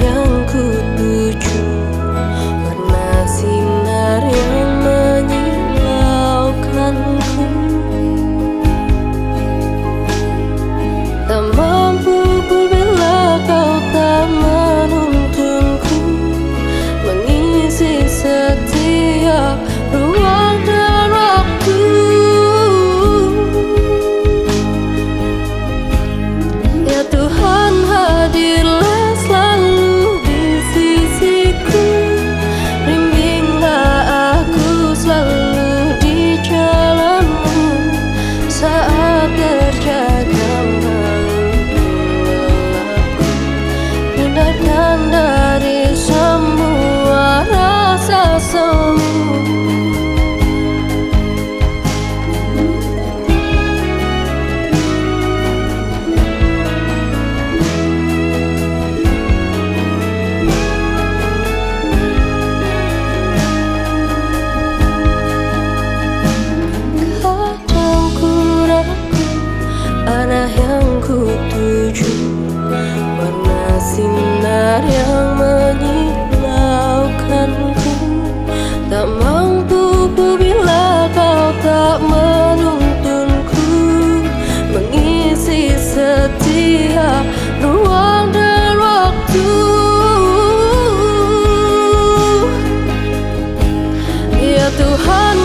让苦。đôi thơ diam Ruang dan waktu. Ya Tuhan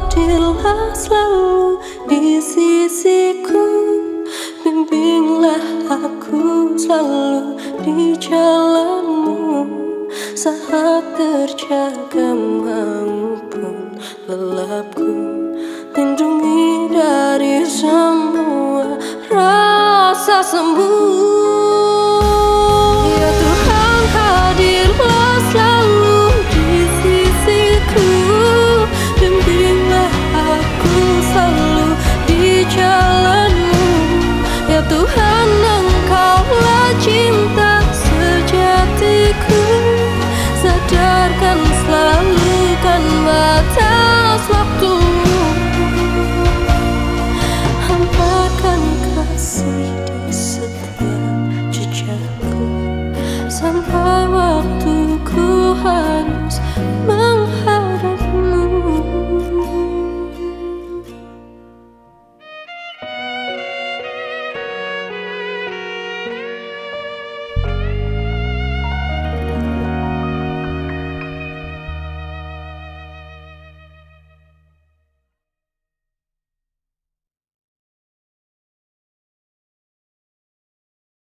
hadirlah selalu di sisiku. Bimbinglah aku selalu di jalanmu. Saat terjaga mampu, lelapku Lindungi dari semua rasa sembuh.